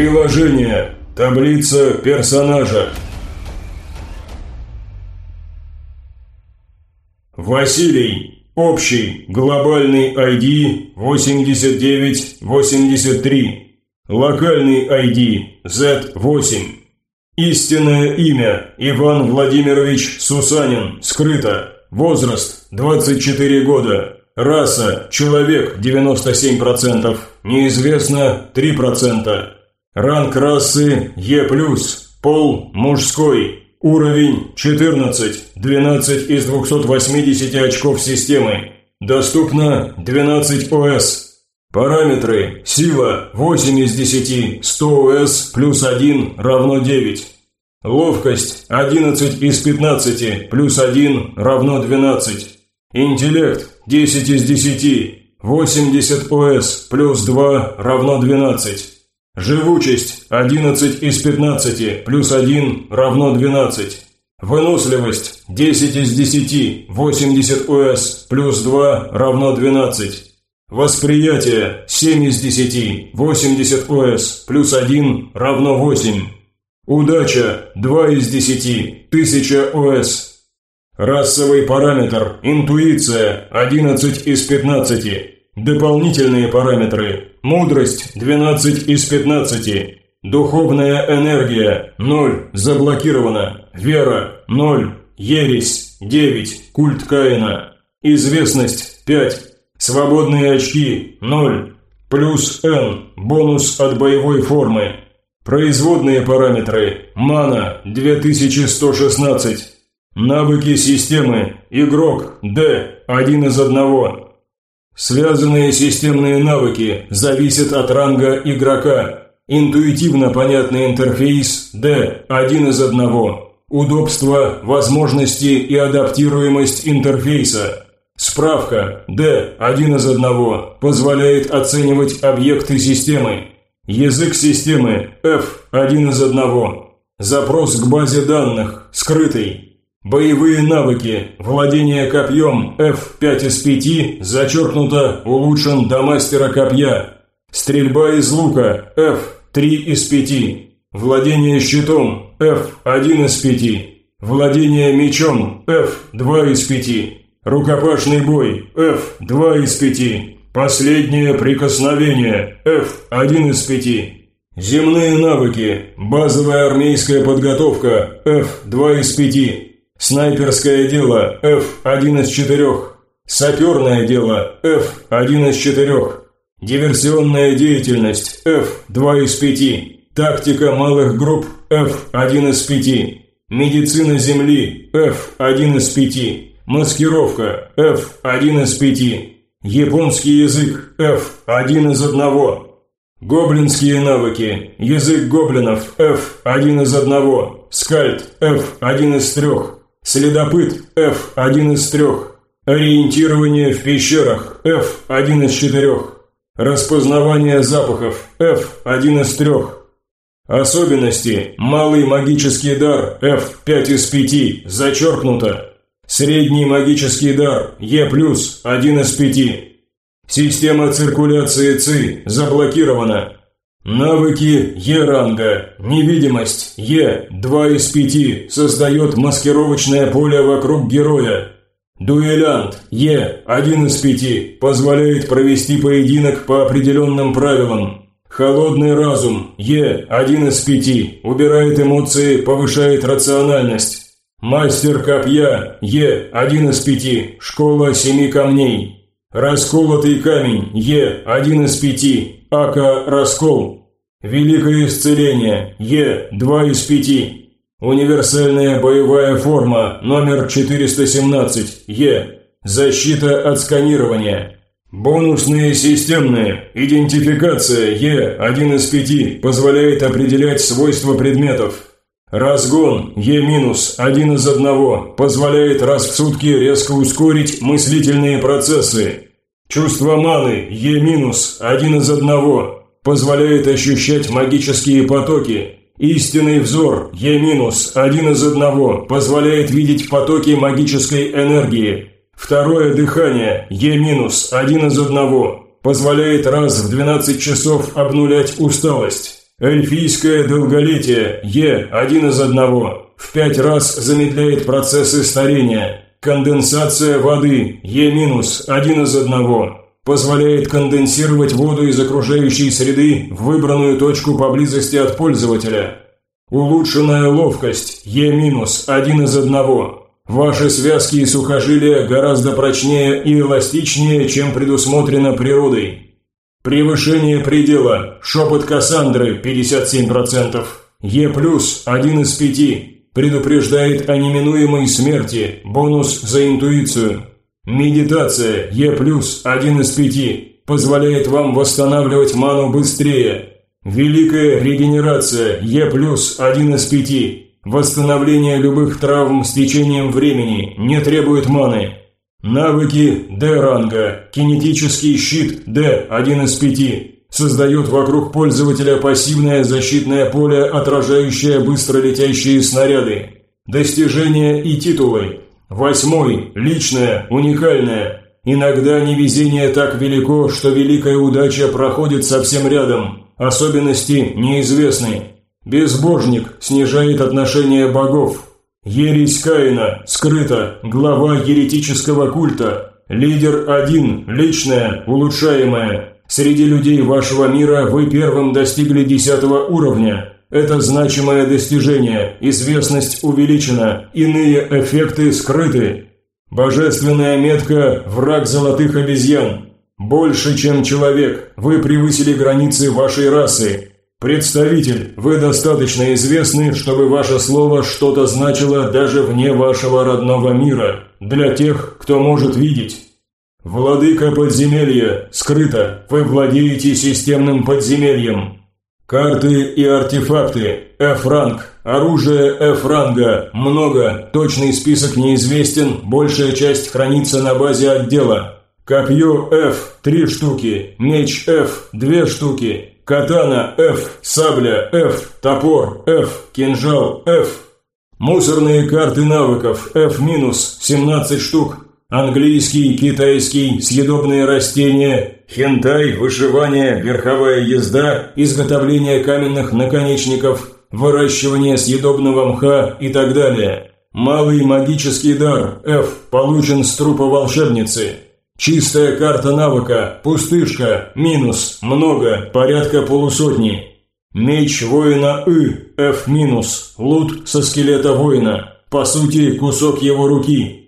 Приложение. Таблица персонажа. Василий. Общий. Глобальный ID 8983. Локальный ID Z8. Истинное имя Иван Владимирович Сусанин. Скрыто. Возраст 24 года. Раса – человек 97%, неизвестно 3%. Ранг расы Е+, пол – мужской, уровень 14, 12 из 280 очков системы. Доступно 12 ОС. Параметры – сила 8 из 10, 100 ОС плюс 1 равно 9. Ловкость 11 из 15 плюс 1 равно 12. Интеллект 10 из 10. 80 ОС плюс 2 равно 12. Живучесть 11 из 15 плюс 1 равно 12. Выносливость 10 из 10. 80 ОС плюс 2 равно 12. Восприятие 7 из 10. 80 ОС плюс 1 равно 8. Удача 2 из 10. 1000 ОС Расовый параметр «Интуиция» 11 из 15. Дополнительные параметры «Мудрость» 12 из 15. Духовная энергия 0, заблокирована. Вера 0, ересь 9, культ Каина. Известность 5, свободные очки 0, плюс N, бонус от боевой формы. Производные параметры мана 2116. Навыки системы. Игрок. Д. Один из одного. Связанные системные навыки зависят от ранга игрока. Интуитивно понятный интерфейс. Д. Один из одного. Удобство, возможности и адаптируемость интерфейса. Справка. Д. Один из одного. Позволяет оценивать объекты системы. Язык системы. F. Один из одного. Запрос к базе данных. Скрытый. Боевые навыки. Владение копьем F5 из 5, зачеркнуто, улучшен до мастера копья. Стрельба из лука F3 из 5. Владение щитом F1 из 5. Владение мечом F2 из 5. Рукопашный бой F2 из 5. Последнее прикосновение F1 из 5. Земные навыки. Базовая армейская подготовка F2 из 5. Снайперское дело F1 из 4. Саперное дело F1 из 4. Диверсионная деятельность F2 из 5. Тактика малых групп F1 из 5. Медицина Земли F1 из 5. Маскировка F1 из 5. Японский язык F1 из 1. Гоблинские навыки. Язык гоблинов F1 из 1. Скальд F1 из 3. Следопыт F1 из 3. Ориентирование в пещерах F1 из 4. Распознавание запахов F1 из 3. Особенности. Малый магический дар F5 из 5. Зачеркнуто. Средний магический дар Е+, 1 из 5. Система циркуляции ЦИ заблокирована. Навыки Е-ранга. Невидимость Е, 2 из 5, создает маскировочное поле вокруг героя. Дуэлянт Е, 1 из 5, позволяет провести поединок по определенным правилам. Холодный разум Е, 1 из 5, убирает эмоции, повышает рациональность. Мастер копья Е, 1 из 5, школа семи камней. Расколотый камень Е, 1 из 5, Ака Раскол. Великое исцеление. Е. 2 из 5. Универсальная боевая форма номер 417. Е. Защита от сканирования. Бонусные системные. Идентификация Е. 1 из 5 позволяет определять свойства предметов. Разгон Е-1 из 1 позволяет раз в сутки резко ускорить мыслительные процессы. Чувство маны Е-1 из одного позволяет ощущать магические потоки. Истинный взор Е- один из одного позволяет видеть потоки магической энергии. Второе дыхание Е- один из одного позволяет раз в 12 часов обнулять усталость. Эльфийское долголетие Е один из одного. В пять раз замедляет процессы старения. Конденсация воды Е один из одного. Позволяет конденсировать воду из окружающей среды в выбранную точку поблизости от пользователя. Улучшенная ловкость Е один из одного. Ваши связки и сухожилия гораздо прочнее и эластичнее, чем предусмотрено природой. Превышение предела. Шепот Кассандры 57%. Е плюс один из пяти. Предупреждает о неминуемой смерти. Бонус за интуицию. Медитация Е один из пяти. Позволяет вам восстанавливать ману быстрее. Великая регенерация Е один из пяти. Восстановление любых травм с течением времени не требует маны. Навыки Д-ранга. Кинетический щит Д, один из пяти. Создает вокруг пользователя пассивное защитное поле, отражающее быстро летящие снаряды. Достижения и титулы. Восьмой. Личное, уникальное. Иногда невезение так велико, что великая удача проходит совсем рядом. Особенности неизвестны. Безбожник снижает отношение богов. Ересь Каина скрыто, глава еретического культа. Лидер один, личное, улучшаемое. Среди людей вашего мира вы первым достигли десятого уровня. Это значимое достижение, известность увеличена, иные эффекты скрыты. Божественная метка «Враг золотых обезьян». Больше, чем человек, вы превысили границы вашей расы. «Представитель, вы достаточно известны, чтобы ваше слово что-то значило даже вне вашего родного мира, для тех, кто может видеть». «Владыка подземелья, скрыто, вы владеете системным подземельем». «Карты и артефакты, F-ранг, оружие F-ранга, много, точный список неизвестен, большая часть хранится на базе отдела». Копье F – три штуки, меч F – две штуки, Катана F, сабля F, топор F, кинжал F. Мусорные карты навыков F-, 17 штук. Английский, китайский, съедобные растения, хентай, вышивание, верховая езда, изготовление каменных наконечников, выращивание съедобного мха и так далее. Малый магический дар F получен с трупа волшебницы. Чистая карта навыка, пустышка, минус, много, порядка полусотни. Меч воина И, F лут со скелета воина, по сути кусок его руки.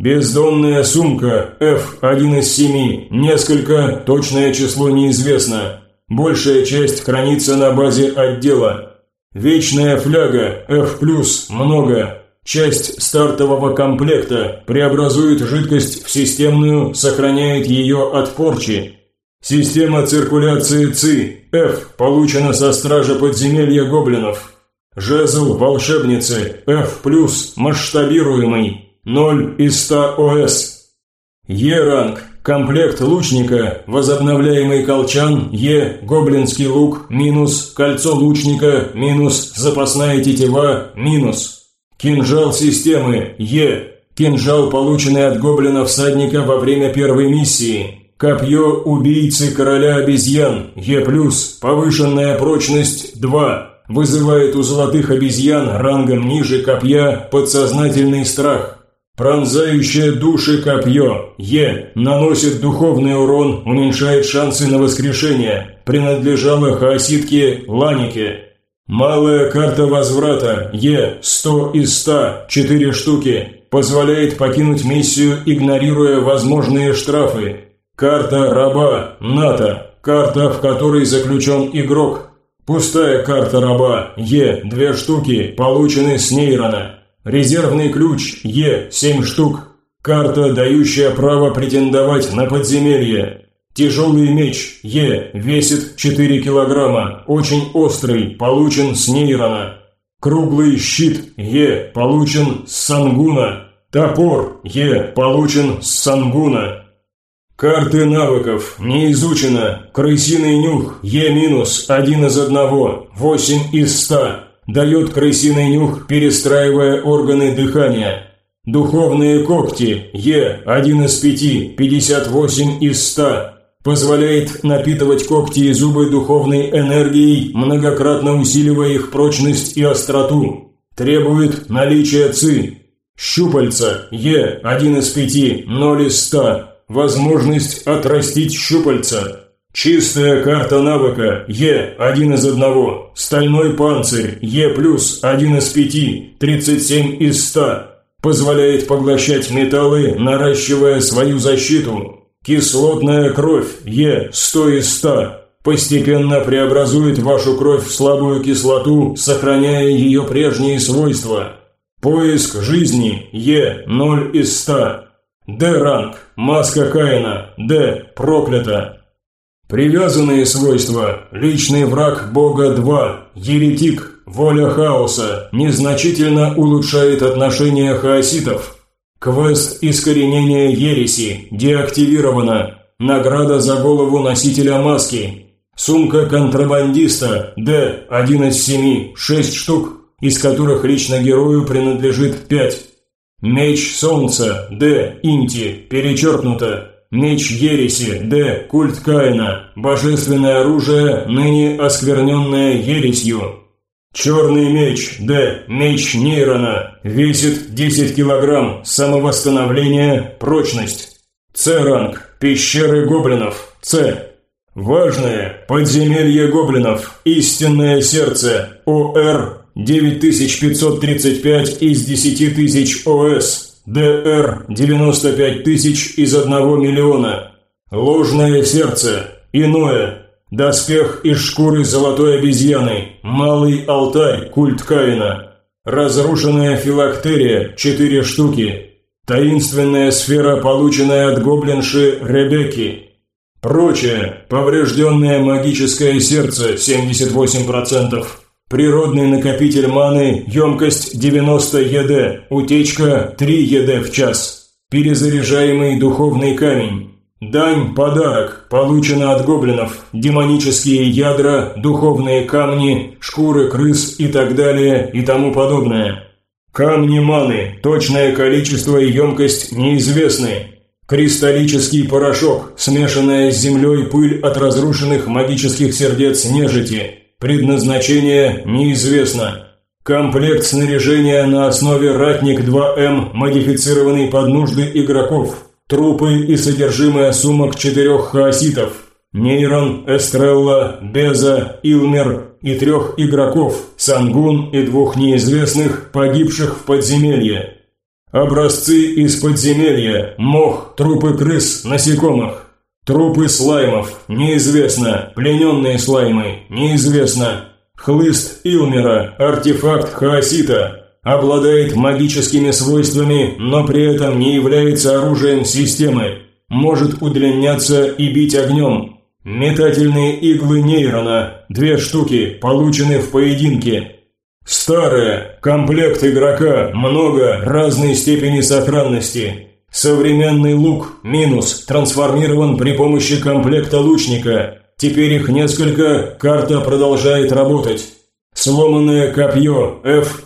Бездонная сумка, F, один из семи, несколько, точное число неизвестно. Большая часть хранится на базе отдела. Вечная фляга, F+, много, Часть стартового комплекта преобразует жидкость в системную, сохраняет ее от порчи. Система циркуляции ЦИ F получена со стража подземелья гоблинов. Жезл волшебницы F+, масштабируемый, 0 из 100 ОС. Е-ранг, комплект лучника, возобновляемый колчан, Е, гоблинский лук, минус, кольцо лучника, минус, запасная тетива, минус. Кинжал системы Е. Кинжал, полученный от гоблина-всадника во время первой миссии. Копье убийцы короля обезьян Е+, повышенная прочность 2. Вызывает у золотых обезьян рангом ниже копья подсознательный страх. Пронзающее души копье Е. Наносит духовный урон, уменьшает шансы на воскрешение. Принадлежало хаоситке Ланике. Малая карта возврата Е 100 из 100, 4 штуки, позволяет покинуть миссию, игнорируя возможные штрафы. Карта раба НАТО, карта, в которой заключен игрок. Пустая карта раба Е 2 штуки, получены с нейрона. Резервный ключ Е 7 штук. Карта, дающая право претендовать на подземелье. Тяжелый меч Е весит 4 килограмма, очень острый, получен с нейрона. Круглый щит Е получен с сангуна. Топор Е получен с сангуна. Карты навыков не изучено. Крысиный нюх Е минус, один из одного, 8 из 100. Дает крысиный нюх, перестраивая органы дыхания. Духовные когти Е, один из пяти, 58 из 100. Позволяет напитывать когти и зубы духовной энергией, многократно усиливая их прочность и остроту. Требует наличия ЦИ. Щупальца Е, 1 из 5, 0 из 100. Возможность отрастить щупальца. Чистая карта навыка Е, 1 из 1. Стальной панцирь Е+, 1 из 5, 37 из 100. Позволяет поглощать металлы, наращивая свою защиту. Кислотная кровь Е 100 из 100 постепенно преобразует вашу кровь в слабую кислоту, сохраняя ее прежние свойства. Поиск жизни Е 0 из 100. Д-ранг. Маска Каина. Д. Проклято. Привязанные свойства. Личный враг Бога 2. Еретик. Воля хаоса. Незначительно улучшает отношения хаоситов. Квест искоренения ереси деактивировано. Награда за голову носителя маски. Сумка контрабандиста Д, 1 из 7, 6 штук, из которых лично герою принадлежит 5. Меч Солнца Д, Инти, перечеркнуто. Меч Ереси Д, Культ Каина, божественное оружие, ныне оскверненное ересью. Черный меч, Д, меч Нейрона, весит 10 килограмм, самовосстановление, прочность. С-ранг, пещеры гоблинов, С. Важное, подземелье гоблинов, истинное сердце, ОР, 9535 из 10 тысяч ОС, ДР, 95 тысяч из 1 миллиона. Ложное сердце, иное, Доспех из шкуры золотой обезьяны. Малый алтарь, культ Каина. Разрушенная филактерия, четыре штуки. Таинственная сфера, полученная от гоблинши Ребекки. Прочее. Поврежденное магическое сердце, 78%. Природный накопитель маны, емкость 90 ЕД, утечка 3 ЕД в час. Перезаряжаемый духовный камень. Дань – подарок, получено от гоблинов, демонические ядра, духовные камни, шкуры крыс и так далее и тому подобное. Камни маны, точное количество и емкость неизвестны. Кристаллический порошок, смешанная с землей пыль от разрушенных магических сердец нежити. Предназначение неизвестно. Комплект снаряжения на основе Ратник 2М, модифицированный под нужды игроков – Трупы и содержимое сумок четырех хаоситов. Нейрон, Эстрелла, Беза, Илмер и трех игроков, Сангун и двух неизвестных, погибших в подземелье. Образцы из подземелья, мох, трупы крыс, насекомых. Трупы слаймов, неизвестно, плененные слаймы, неизвестно. Хлыст Илмера, артефакт хаосита, обладает магическими свойствами, но при этом не является оружием системы, может удлиняться и бить огнем. Метательные иглы нейрона, две штуки, получены в поединке. Старое, комплект игрока, много, разной степени сохранности. Современный лук, минус, трансформирован при помощи комплекта лучника. Теперь их несколько, карта продолжает работать. Сломанное копье F-.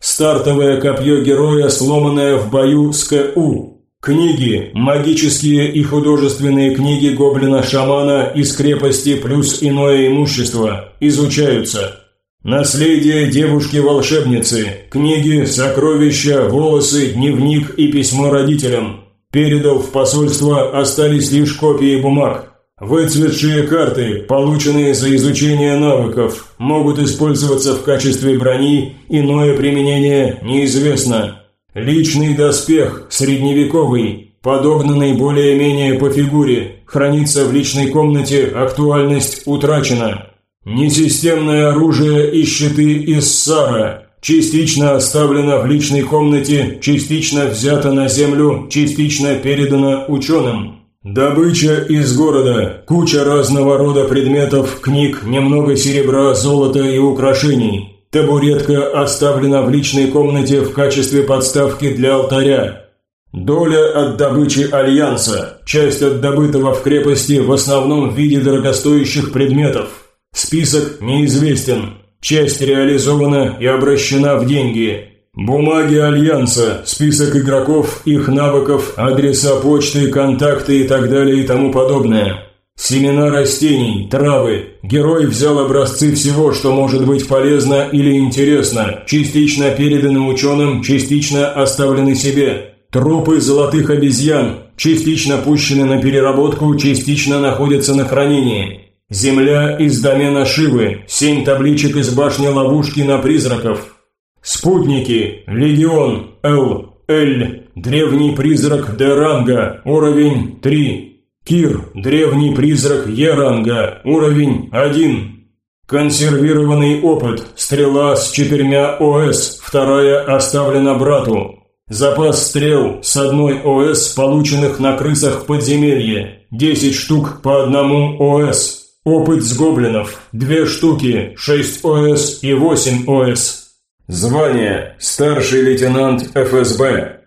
Стартовое копье героя, сломанное в бою с КУ. Книги, магические и художественные книги гоблина-шамана из крепости плюс иное имущество, изучаются. Наследие девушки-волшебницы, книги, сокровища, волосы, дневник и письмо родителям. Передал в посольство, остались лишь копии бумаг. Выцветшие карты, полученные за изучение навыков, могут использоваться в качестве брони, иное применение неизвестно. Личный доспех, средневековый, подогнанный более-менее по фигуре, хранится в личной комнате, актуальность утрачена. Несистемное оружие и щиты из Сара, частично оставлено в личной комнате, частично взято на землю, частично передано ученым. Добыча из города, куча разного рода предметов, книг, немного серебра, золота и украшений. Табуретка оставлена в личной комнате в качестве подставки для алтаря. Доля от добычи Альянса, часть от добытого в крепости в основном в виде дорогостоящих предметов. Список неизвестен, часть реализована и обращена в деньги. Бумаги Альянса, список игроков, их навыков, адреса почты, контакты и так далее и тому подобное. Семена растений, травы. Герой взял образцы всего, что может быть полезно или интересно, частично переданы ученым, частично оставлены себе. Трупы золотых обезьян, частично пущены на переработку, частично находятся на хранении. Земля из домена Шивы, семь табличек из башни ловушки на призраков, Спутники. Легион. Л. Л. Древний призрак Д-ранга. Уровень 3. Кир. Древний призрак Е-ранга. Уровень 1. Консервированный опыт. Стрела с четырьмя ОС. Вторая оставлена брату. Запас стрел с одной ОС, полученных на крысах в подземелье. 10 штук по одному ОС. Опыт с гоблинов. 2 штуки, 6 ОС и 8 ОС. Звание – старший лейтенант ФСБ.